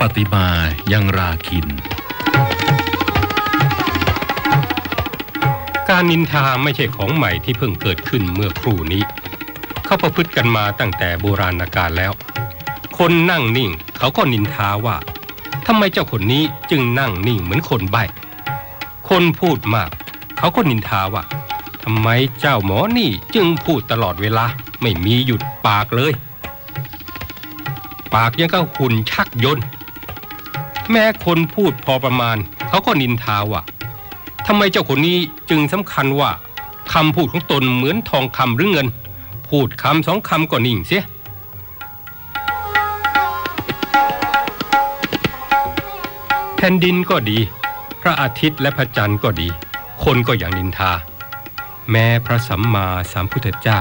ปฏิมายังราคิน การนินทาไม่ใช่ของใหม่ที่เพิ่งเกิดขึ้นเมื่อครู่นี้ เขาประพฤติกันมาตั้งแต่โบราณกาลแล้ว คนนั่งนิ่งเขาก็นินทาว่าทำไมเจ้าคนนี้จึงนั่งนิ่งเหมือนคนใบ้ คนพูดมาก เขาก็นินทาว่าทำไมเจ้าหมอนี่จึงพูดตลอดเวลาไม่มีหยุดปากเลย ปากยังก็หุ่นชักยนต์ แม้คนพูดพอประมาณ เขาก็นินทาว่าทำไมเจ้าคนนี้จึงสำคัญว่าคำพูดของตนเหมือนทองคำหรือเงิน พูดคำสองคำก็นิ่งเสียแผ่นดินก็ดี พระอาทิตย์และพระจันทร์ก็ดี คนก็อย่างนินทา แม้พระสัมมาสัมพุทธเจ้า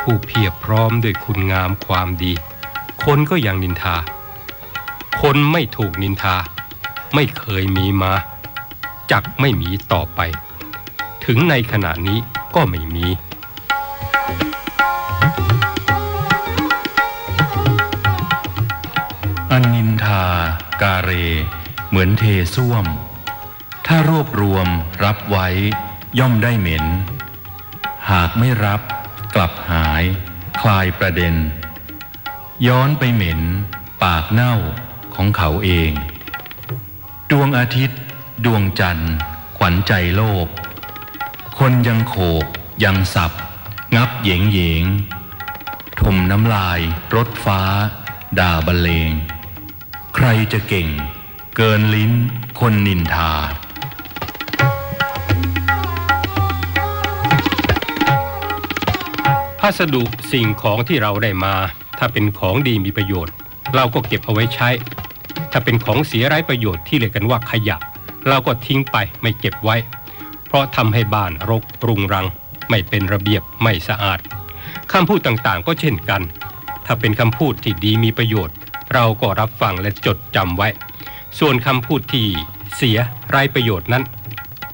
ผู้เพียบพร้อมด้วยคุณงามความดี คนก็อย่างนินทา คนไม่ถูกนินทา ไม่เคยมีมา จักไม่มีต่อไป ถึงในขณะนี้ก็ไม่มี อันนินทา กาเร เหมือนเทส้วม ถ้ารวบรวมรับไว้ ย่อมได้เหม็น หากไม่รับกลับหาย คลายประเด็น ย้อนไปเหม็น ปากเน่า ของเขาเอง ดวงอาทิตย์ ดวงจันทร์ ขวัญใจโลก คนยังโขก ยังสับ งับเหยงเหยงถมน้ำลาย รถฟ้า ด่าบรรเลง ใครจะเก่ง เกินลิ้น คนนินทาพัสดุสิ่งของที่เราได้มา ถ้าเป็นของดีมีประโยชน์ เราก็เก็บเอาไว้ใช้ ถ้าเป็นของเสียไร้ประโยชน์ที่เรียกกันว่าขยะ เราก็ทิ้งไปไม่เก็บไว้ เพราะทำให้บ้านรกปรุงรัง ไม่เป็นระเบียบไม่สะอาดคำพูดต่างๆ ก็เช่นกัน ถ้าเป็นคำพูดที่ดีมีประโยชน์ เราก็รับฟังและจดจำไว้ ส่วนคำพูดที่เสียไร้ประโยชน์นั้น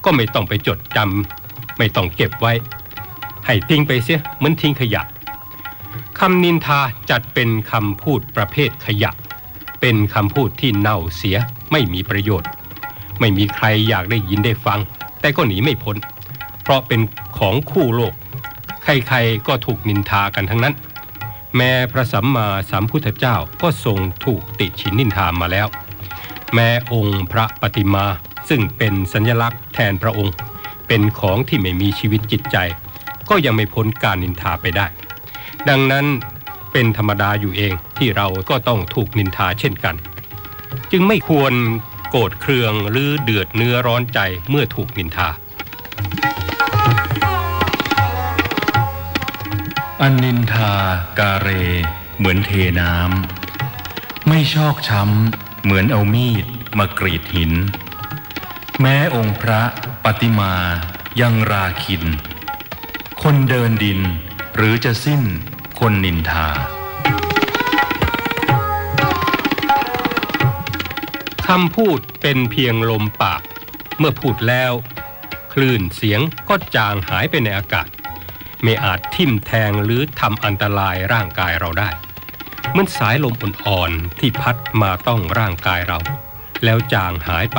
ก็ไม่ต้องไปจดจำไม่ต้องเก็บไว้ ให้ทิ้งไปเสียเหมือนทิ้งขยะคำนินทาจัดเป็นคำพูดประเภทขยะ เป็นคำพูดที่เน่าเสียไม่มีประโยชน์ ไม่มีใครอยากได้ยินได้ฟัง แต่ก็หนีไม่พ้น เพราะเป็นของคู่โลก ใครๆก็ถูกนินทากันทั้งนั้น แม้พระสัมมาสัมพุทธเจ้าก็ทรงถูกติชินนินทามาแล้ว แม้องค์พระปฏิมาซึ่งเป็นสัญลักษณ์แทนพระองค์ เป็นของที่ไม่มีชีวิตจิตใจ ก็ยังไม่พ้นการนินทาไปได้ ดังนั้น เป็นธรรมดาอยู่เองที่เราก็ต้องถูกนินทาเช่นกัน จึงไม่ควรโกรธเคืองหรือเดือดเนื้อร้อนใจเมื่อถูกนินทา อันนินทากาเร เหมือนเทน้ำไม่ชอกช้ำเหมือนเอามีดมากรีดหิน แม้องค์พระปฏิมายังราคิน คนเดินดินหรือจะสิ้น คนนินทา คำพูดเป็นเพียงลมปาก เมื่อพูดแล้ว คลื่นเสียงก็จางหายไปในอากาศ ไม่อาจทิ่มแทงหรือทำอันตรายร่างกายเราได้เหมือนสายลมอ่อนๆที่พัดมาต้องร่างกายเรา แล้วจางหายไป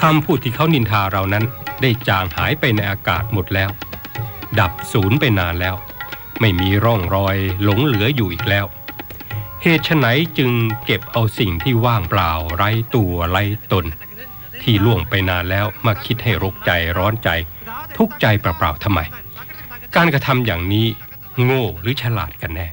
คำพูดที่เขานินทาเรานั้นได้จางหายไปในอากาศหมดแล้ว ดับสูญไปนานแล้ว ไม่มีร่องรอยหลงเหลืออยู่อีกแล้ว เหตุไฉนจึงเก็บเอาสิ่งที่ว่างเปล่าไร้ตัวไร้ตน ที่ล่วงไปนานแล้วมาคิดให้รกใจร้อนใจ ทุกข์ใจเปล่าๆทำไม การกระทำอย่างนี้โง่หรือฉลาดกันแน่